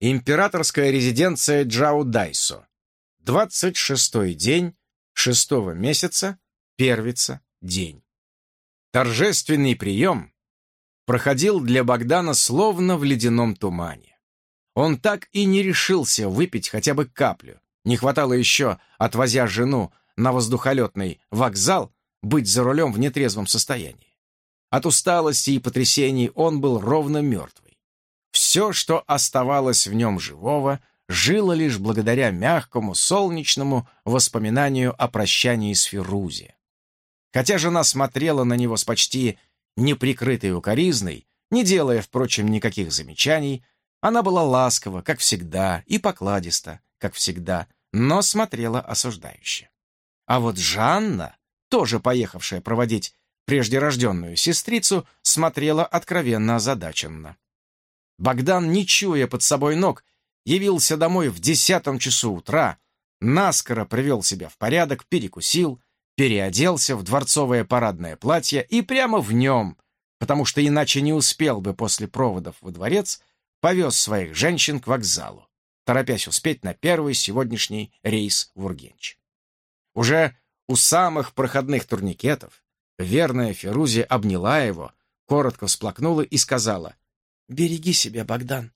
Императорская резиденция Джао Дайсо. 26-й день шестого месяца, первица, день. Торжественный прием проходил для Богдана словно в ледяном тумане. Он так и не решился выпить хотя бы каплю. Не хватало еще, отвозя жену на воздухолетный вокзал, быть за рулем в нетрезвом состоянии. От усталости и потрясений он был ровно мертвый. Все, что оставалось в нем живого, жило лишь благодаря мягкому, солнечному воспоминанию о прощании с Фирузе. Хотя жена смотрела на него с почти неприкрытой укоризной, не делая, впрочем, никаких замечаний, она была ласкова, как всегда, и покладиста, как всегда, но смотрела осуждающе. А вот Жанна, тоже поехавшая проводить преждерожденную сестрицу, смотрела откровенно озадаченно. Богдан, не чуя под собой ног, явился домой в десятом часу утра, наскоро привел себя в порядок, перекусил, переоделся в дворцовое парадное платье и прямо в нем, потому что иначе не успел бы после проводов во дворец, повез своих женщин к вокзалу, торопясь успеть на первый сегодняшний рейс в Ургенч. Уже у самых проходных турникетов верная Ферузи обняла его, коротко всплакнула и сказала, «Береги себя, Богдан.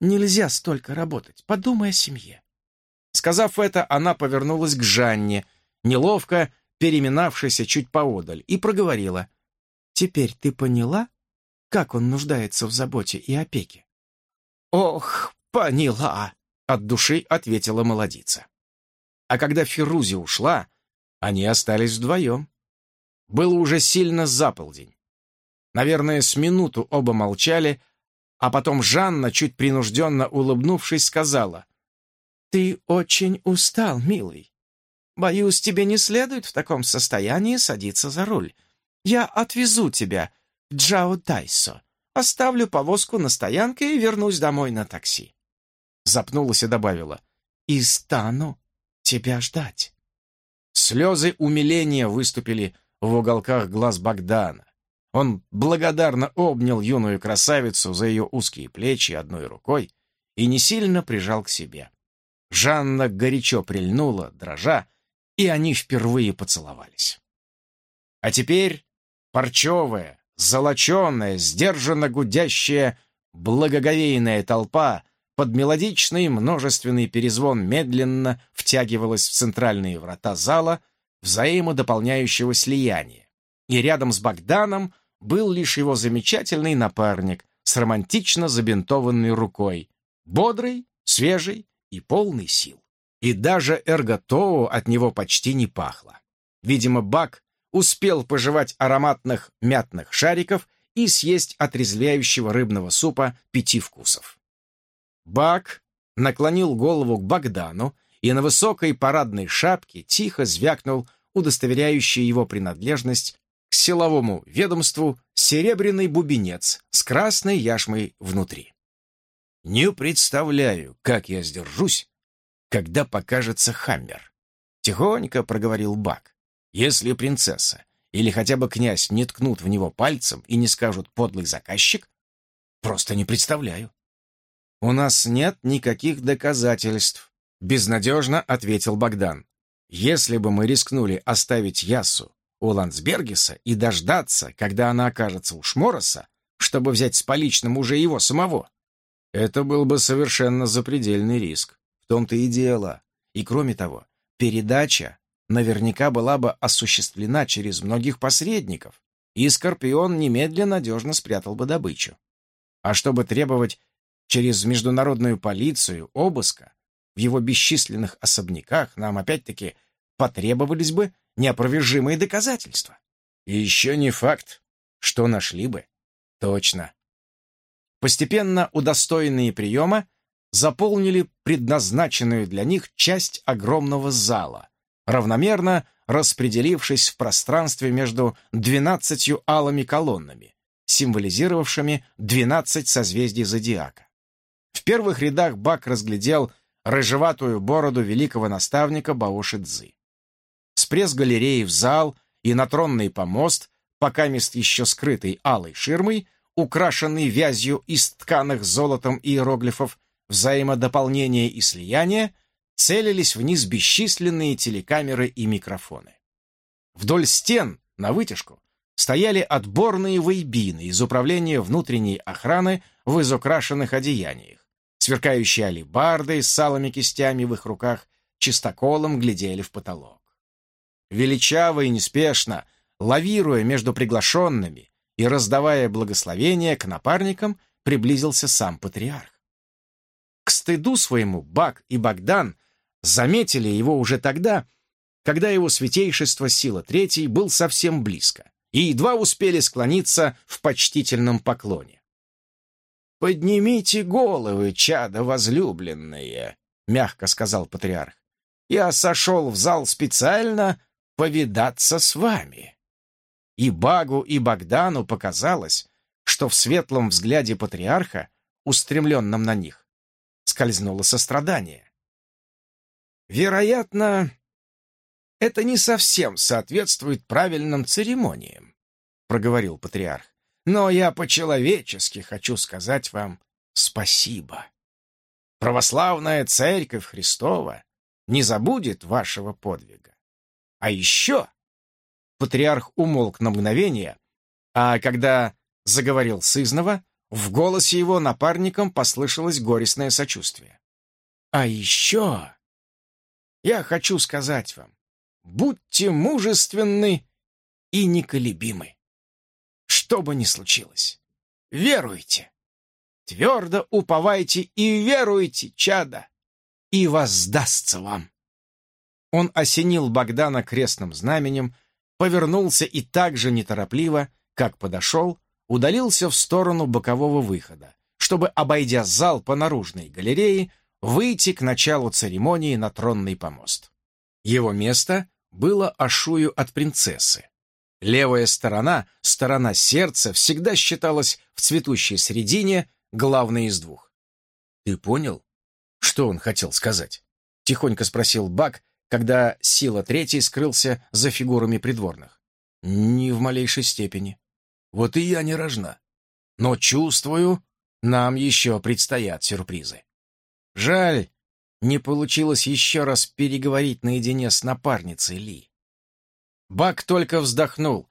Нельзя столько работать. Подумай о семье». Сказав это, она повернулась к Жанне, неловко переминавшейся чуть поодаль, и проговорила. «Теперь ты поняла, как он нуждается в заботе и опеке?» «Ох, поняла!» — от души ответила молодица. А когда Фирузи ушла, они остались вдвоем. Было уже сильно заполдень. Наверное, с минуту оба молчали, а потом Жанна, чуть принужденно улыбнувшись, сказала, «Ты очень устал, милый. Боюсь, тебе не следует в таком состоянии садиться за руль. Я отвезу тебя в Джао Тайсо, оставлю повозку на стоянке и вернусь домой на такси». Запнулась и добавила, «И стану тебя ждать». Слезы умиления выступили в уголках глаз Богдана. Он благодарно обнял юную красавицу за ее узкие плечи одной рукой и не сильно прижал к себе. Жанна горячо прильнула, дрожа, и они впервые поцеловались. А теперь парчевая, золоченая, сдержанно гудящая, благоговейная толпа под мелодичный множественный перезвон медленно втягивалась в центральные врата зала взаимодополняющего слияния. И рядом с Богданом был лишь его замечательный напарник с романтично забинтованной рукой, бодрый, свежий и полный сил. И даже эрготоу от него почти не пахло. Видимо, Бак успел пожевать ароматных мятных шариков и съесть отрезвляющего рыбного супа пяти вкусов. Бак наклонил голову к Богдану и на высокой парадной шапке тихо звякнул удостоверяющий его принадлежность к силовому ведомству серебряный бубенец с красной яшмой внутри. «Не представляю, как я сдержусь, когда покажется Хаммер. Тихонько проговорил Бак. Если принцесса или хотя бы князь не ткнут в него пальцем и не скажут «подлый заказчик», просто не представляю. «У нас нет никаких доказательств», — безнадежно ответил Богдан. «Если бы мы рискнули оставить Ясу у Ландсбергеса и дождаться, когда она окажется у Шмороса, чтобы взять с поличным уже его самого, это был бы совершенно запредельный риск том-то и дело. И кроме того, передача наверняка была бы осуществлена через многих посредников, и Скорпион немедленно надежно спрятал бы добычу. А чтобы требовать через международную полицию обыска в его бесчисленных особняках, нам опять-таки потребовались бы неопровержимые доказательства. И еще не факт, что нашли бы. Точно. Постепенно удостоенные приема заполнили предназначенную для них часть огромного зала, равномерно распределившись в пространстве между двенадцатью алыми колоннами, символизировавшими двенадцать созвездий зодиака. В первых рядах Бак разглядел рыжеватую бороду великого наставника Баоши Цзы. С пресс-галереи в зал и на тронный помост, пока мест еще скрытый алой ширмой, украшенный вязью из тканых золотом иероглифов, взаимодополнения и слияния целились вниз бесчисленные телекамеры и микрофоны. Вдоль стен, на вытяжку, стояли отборные вейбины из управления внутренней охраны в изукрашенных одеяниях, сверкающие алебарды с салыми кистями в их руках чистоколом глядели в потолок. Величаво и неспешно, лавируя между приглашенными и раздавая благословения к напарникам, приблизился сам патриарх. К стыду своему Бак и Богдан заметили его уже тогда, когда его святейшество Сила Третий был совсем близко, и едва успели склониться в почтительном поклоне. «Поднимите головы, чада возлюбленные», — мягко сказал патриарх. «Я сошел в зал специально повидаться с вами». И Багу, и Богдану показалось, что в светлом взгляде патриарха, устремленном на них, скользнуло сострадание. Вероятно, это не совсем соответствует правильным церемониям, проговорил патриарх. Но я по-человечески хочу сказать вам спасибо. Православная церковь Христова не забудет вашего подвига. А еще патриарх умолк на мгновение, а когда заговорил сызнова, в голосе его напарникам послышалось горестное сочувствие. «А еще я хочу сказать вам, будьте мужественны и неколебимы. Что бы ни случилось, веруйте, твердо уповайте и веруйте, чада, и воздастся вам». Он осенил Богдана крестным знаменем, повернулся и так же неторопливо, как подошел, удалился в сторону бокового выхода, чтобы, обойдя зал по наружной галерее, выйти к началу церемонии на тронный помост. Его место было ашую от принцессы. Левая сторона, сторона сердца, всегда считалась в цветущей средине главной из двух. «Ты понял, что он хотел сказать?» — тихонько спросил Бак, когда сила третьей скрылся за фигурами придворных. «Не в малейшей степени». Вот и я не рожна. Но чувствую, нам еще предстоят сюрпризы. Жаль, не получилось еще раз переговорить наедине с напарницей Ли. Бак только вздохнул,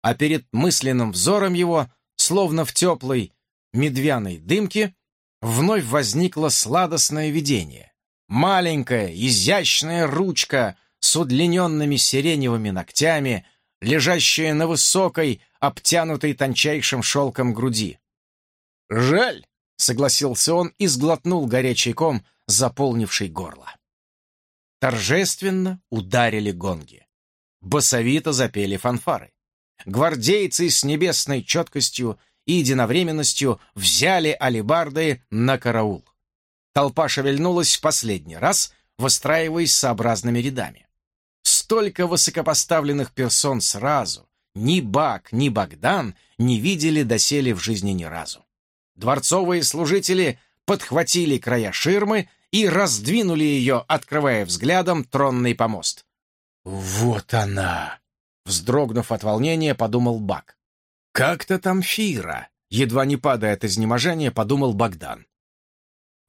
а перед мысленным взором его, словно в теплой медвяной дымке, вновь возникло сладостное видение. Маленькая, изящная ручка с удлиненными сиреневыми ногтями, лежащая на высокой, обтянутой тончайшим шелком груди. «Жаль», — согласился он и сглотнул горячий ком, заполнивший горло. Торжественно ударили гонги. Басовито запели фанфары. Гвардейцы с небесной четкостью и единовременностью взяли алибарды на караул. Толпа шевельнулась в последний раз, выстраиваясь сообразными рядами. Столько высокопоставленных персон сразу, ни Бак, ни Богдан не видели доселе в жизни ни разу. Дворцовые служители подхватили края ширмы и раздвинули ее, открывая взглядом тронный помост. «Вот она!» — вздрогнув от волнения, подумал Бак. «Как-то там Фира!» — едва не падая от изнеможения, подумал Богдан.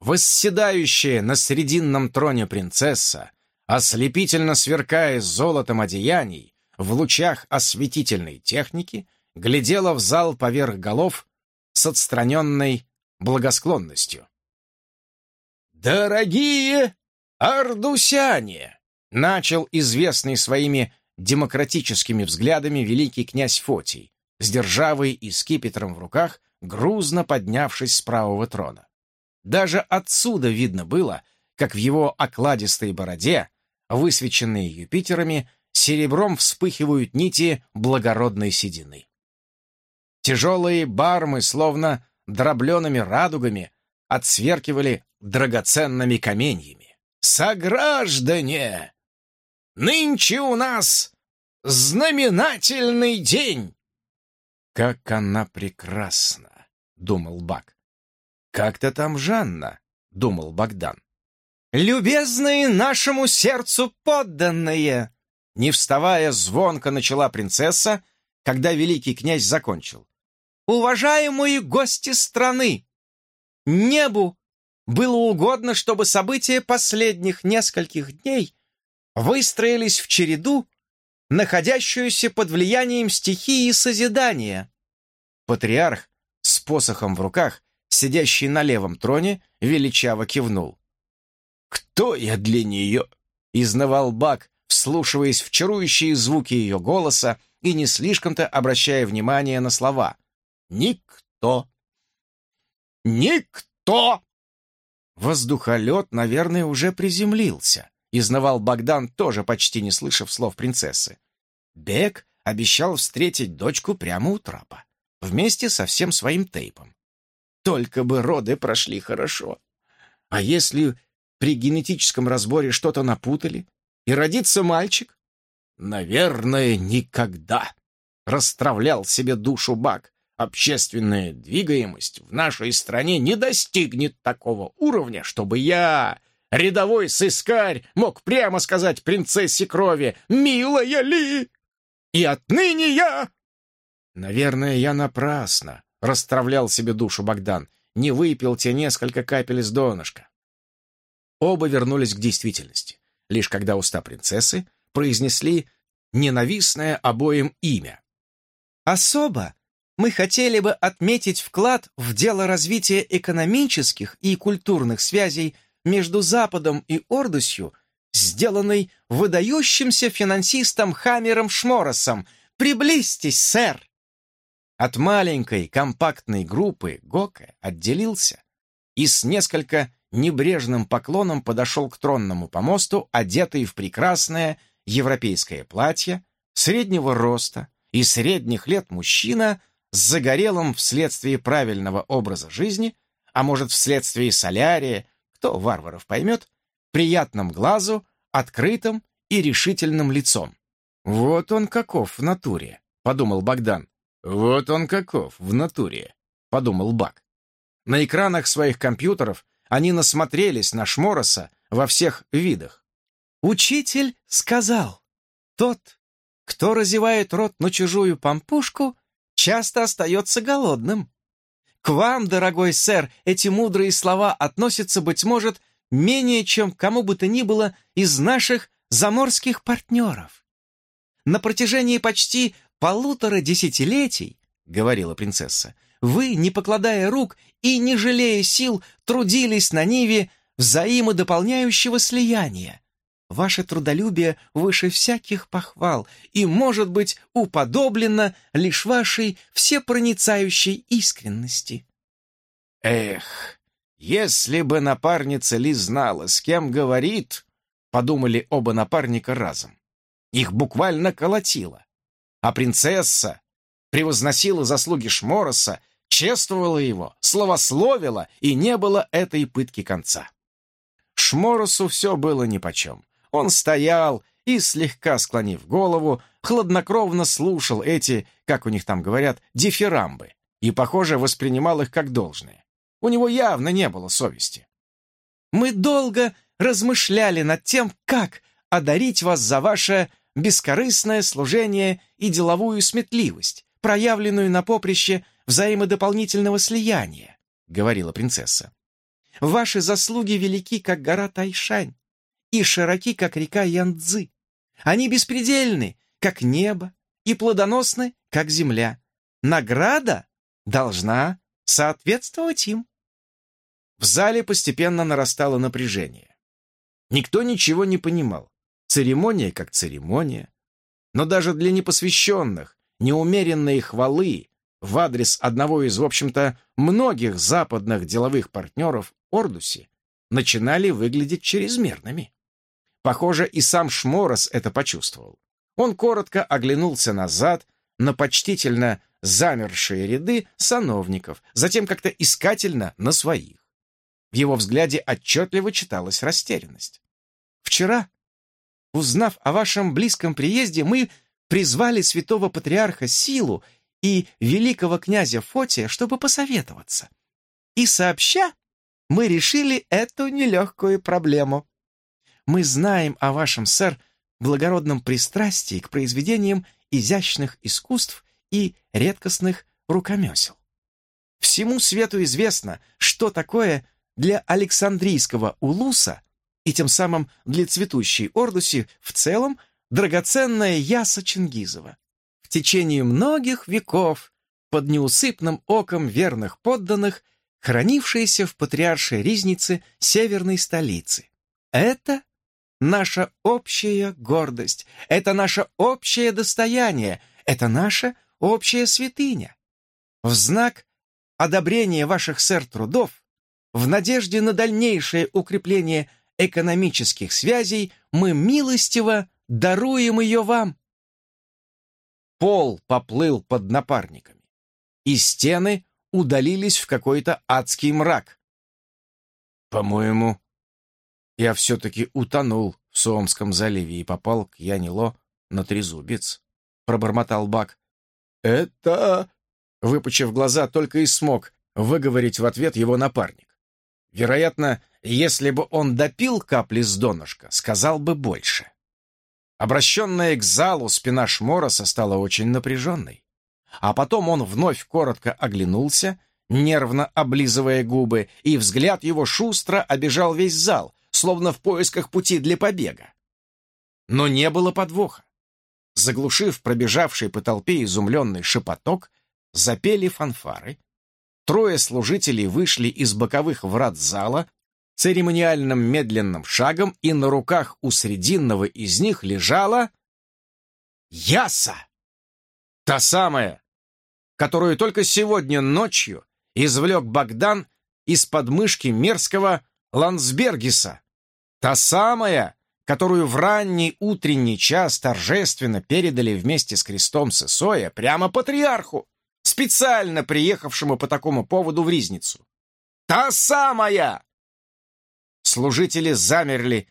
Восседающая на срединном троне принцесса, ослепительно сверкая золотом одеяний, в лучах осветительной техники глядела в зал поверх голов с отстраненной благосклонностью. «Дорогие ардусяне!» — начал известный своими демократическими взглядами великий князь Фотий, с державой и скипетром в руках, грузно поднявшись с правого трона. Даже отсюда видно было, как в его окладистой бороде, высвеченной Юпитерами, серебром вспыхивают нити благородной седины. Тяжелые бармы, словно дроблеными радугами, отсверкивали драгоценными каменьями. «Сограждане! Нынче у нас знаменательный день!» «Как она прекрасна!» — думал Бак. «Как-то там Жанна!» — думал Богдан. «Любезные нашему сердцу подданные!» Не вставая, звонко начала принцесса, когда великий князь закончил. «Уважаемые гости страны! Небу было угодно, чтобы события последних нескольких дней выстроились в череду, находящуюся под влиянием стихии созидания. Патриарх с посохом в руках, сидящий на левом троне, величаво кивнул. «Кто я для нее?» — изнывал Бак, вслушиваясь в чарующие звуки ее голоса и не слишком-то обращая внимание на слова. «Никто!» «Никто!» Воздухолет, наверное, уже приземлился. Изнавал Богдан, тоже почти не слышав слов принцессы. Бек обещал встретить дочку прямо у трапа, вместе со всем своим тейпом. Только бы роды прошли хорошо. А если при генетическом разборе что-то напутали и родится мальчик? Наверное, никогда. Расстравлял себе душу Бак. Общественная двигаемость в нашей стране не достигнет такого уровня, чтобы я, рядовой сыскарь, мог прямо сказать принцессе крови «Милая ли?» И отныне я... Наверное, я напрасно расстравлял себе душу Богдан, не выпил те несколько капель из донышка. Оба вернулись к действительности, лишь когда уста принцессы произнесли ненавистное обоим имя. «Особо мы хотели бы отметить вклад в дело развития экономических и культурных связей между Западом и Ордусью сделанный выдающимся финансистом Хамером Шморосом. Приблизьтесь, сэр!» От маленькой компактной группы Гока отделился и с несколько небрежным поклоном подошел к тронному помосту, одетый в прекрасное европейское платье, среднего роста и средних лет мужчина с загорелым вследствие правильного образа жизни, а может, вследствие солярия, кто варваров поймет, приятным глазу, открытым и решительным лицом. «Вот он каков в натуре», — подумал Богдан. «Вот он каков в натуре», — подумал Бак. На экранах своих компьютеров они насмотрелись на Шмороса во всех видах. Учитель сказал, «Тот, кто разевает рот на чужую помпушку, часто остается голодным. К вам, дорогой сэр, эти мудрые слова относятся, быть может, менее чем кому бы то ни было из наших заморских партнеров. На протяжении почти полутора десятилетий, говорила принцесса, вы, не покладая рук и не жалея сил, трудились на ниве взаимодополняющего слияния. Ваше трудолюбие выше всяких похвал и, может быть, уподоблено лишь вашей всепроницающей искренности. Эх, «Если бы напарница Ли знала, с кем говорит», — подумали оба напарника разом. Их буквально колотило. А принцесса превозносила заслуги Шмороса, чествовала его, словословила, и не было этой пытки конца. Шморосу все было нипочем. Он стоял и, слегка склонив голову, хладнокровно слушал эти, как у них там говорят, дифирамбы, и, похоже, воспринимал их как должное. У него явно не было совести. «Мы долго размышляли над тем, как одарить вас за ваше бескорыстное служение и деловую сметливость, проявленную на поприще взаимодополнительного слияния», — говорила принцесса. «Ваши заслуги велики, как гора Тайшань, и широки, как река Янцзы. Они беспредельны, как небо, и плодоносны, как земля. Награда должна соответствовать им». В зале постепенно нарастало напряжение. Никто ничего не понимал. Церемония как церемония. Но даже для непосвященных неумеренные хвалы в адрес одного из, в общем-то, многих западных деловых партнеров Ордуси начинали выглядеть чрезмерными. Похоже, и сам Шморос это почувствовал. Он коротко оглянулся назад на почтительно замершие ряды сановников, затем как-то искательно на своих. В его взгляде отчетливо читалась растерянность. «Вчера, узнав о вашем близком приезде, мы призвали святого патриарха Силу и великого князя Фотия, чтобы посоветоваться. И сообща, мы решили эту нелегкую проблему. Мы знаем о вашем, сэр, благородном пристрастии к произведениям изящных искусств и редкостных рукомесел. Всему свету известно, что такое для Александрийского улуса и тем самым для цветущей Ордуси в целом драгоценная яса Чингизова. В течение многих веков под неусыпным оком верных подданных, хранившаяся в патриаршей ризнице северной столицы. Это наша общая гордость, это наше общее достояние, это наша общая святыня. В знак одобрения ваших, сэр, трудов, в надежде на дальнейшее укрепление экономических связей, мы милостиво даруем ее вам. Пол поплыл под напарниками, и стены удалились в какой-то адский мрак. По-моему, я все-таки утонул в Суомском заливе и попал к Янило на трезубец, пробормотал Бак. «Это...» Выпучив глаза, только и смог выговорить в ответ его напарник. Вероятно, если бы он допил капли с донышка, сказал бы больше. Обращенная к залу спина Шмороса стала очень напряженной. А потом он вновь коротко оглянулся, нервно облизывая губы, и взгляд его шустро обежал весь зал, словно в поисках пути для побега. Но не было подвоха. Заглушив пробежавший по толпе изумленный шепоток, запели фанфары. Трое служителей вышли из боковых врат зала церемониальным медленным шагом, и на руках у срединного из них лежала Яса! Та самая, которую только сегодня ночью извлек Богдан из подмышки мерзкого Лансбергиса. Та самая, которую в ранний утренний час торжественно передали вместе с крестом Сесоя прямо патриарху, специально приехавшему по такому поводу в Ризницу. Та самая! Служители замерли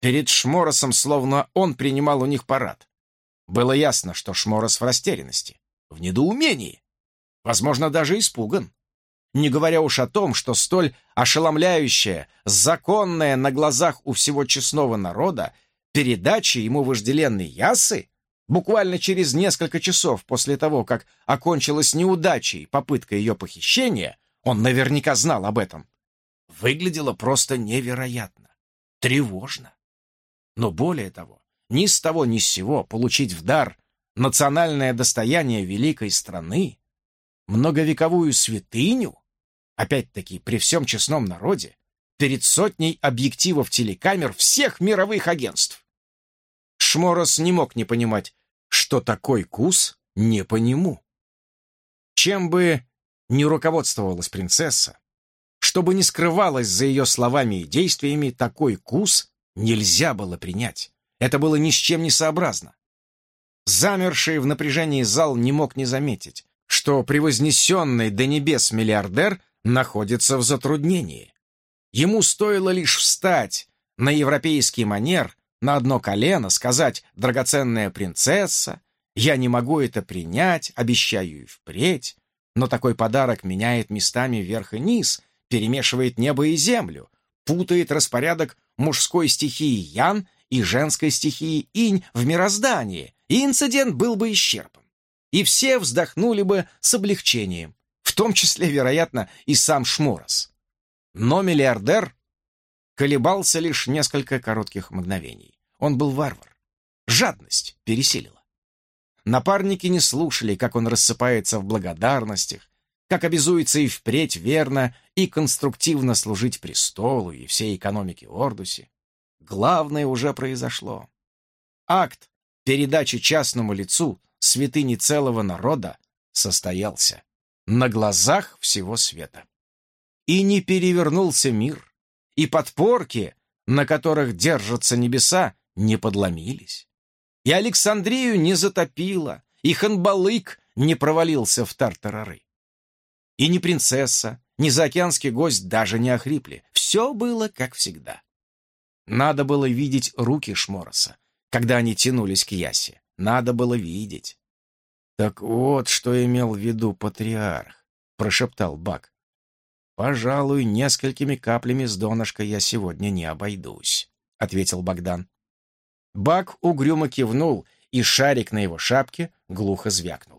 перед Шморосом, словно он принимал у них парад. Было ясно, что Шморос в растерянности, в недоумении, возможно, даже испуган. Не говоря уж о том, что столь ошеломляющая, законная на глазах у всего честного народа передача ему вожделенной ясы буквально через несколько часов после того, как окончилась неудачей попытка ее похищения, он наверняка знал об этом, выглядело просто невероятно, тревожно. Но более того, ни с того ни с сего получить в дар национальное достояние великой страны, многовековую святыню, опять-таки при всем честном народе, перед сотней объективов телекамер всех мировых агентств. Шморос не мог не понимать, что такой кус не по нему. Чем бы ни руководствовалась принцесса, чтобы не скрывалось за ее словами и действиями, такой кус нельзя было принять. Это было ни с чем не сообразно. Замерший в напряжении зал не мог не заметить, что превознесенный до небес миллиардер находится в затруднении. Ему стоило лишь встать на европейский манер, на одно колено, сказать «драгоценная принцесса», «я не могу это принять, обещаю и впредь», но такой подарок меняет местами вверх и низ, перемешивает небо и землю, путает распорядок мужской стихии Ян и женской стихии Инь в мироздании, и инцидент был бы исчерпан. И все вздохнули бы с облегчением, в том числе, вероятно, и сам Шморос. Но миллиардер колебался лишь несколько коротких мгновений. Он был варвар. Жадность пересилила. Напарники не слушали, как он рассыпается в благодарностях, как обязуется и впредь верно и конструктивно служить престолу и всей экономике Ордуси. Главное уже произошло. Акт передачи частному лицу святыни целого народа состоялся на глазах всего света. И не перевернулся мир, и подпорки, на которых держатся небеса, не подломились. И Александрию не затопило, и Ханбалык не провалился в тартарары. И ни принцесса, ни заокеанский гость даже не охрипли. Все было как всегда. Надо было видеть руки Шмороса, когда они тянулись к Ясе. Надо было видеть. «Так вот, что имел в виду патриарх», — прошептал Бак. «Пожалуй, несколькими каплями с донышка я сегодня не обойдусь», — ответил Богдан. Бак угрюмо кивнул, и шарик на его шапке глухо звякнул.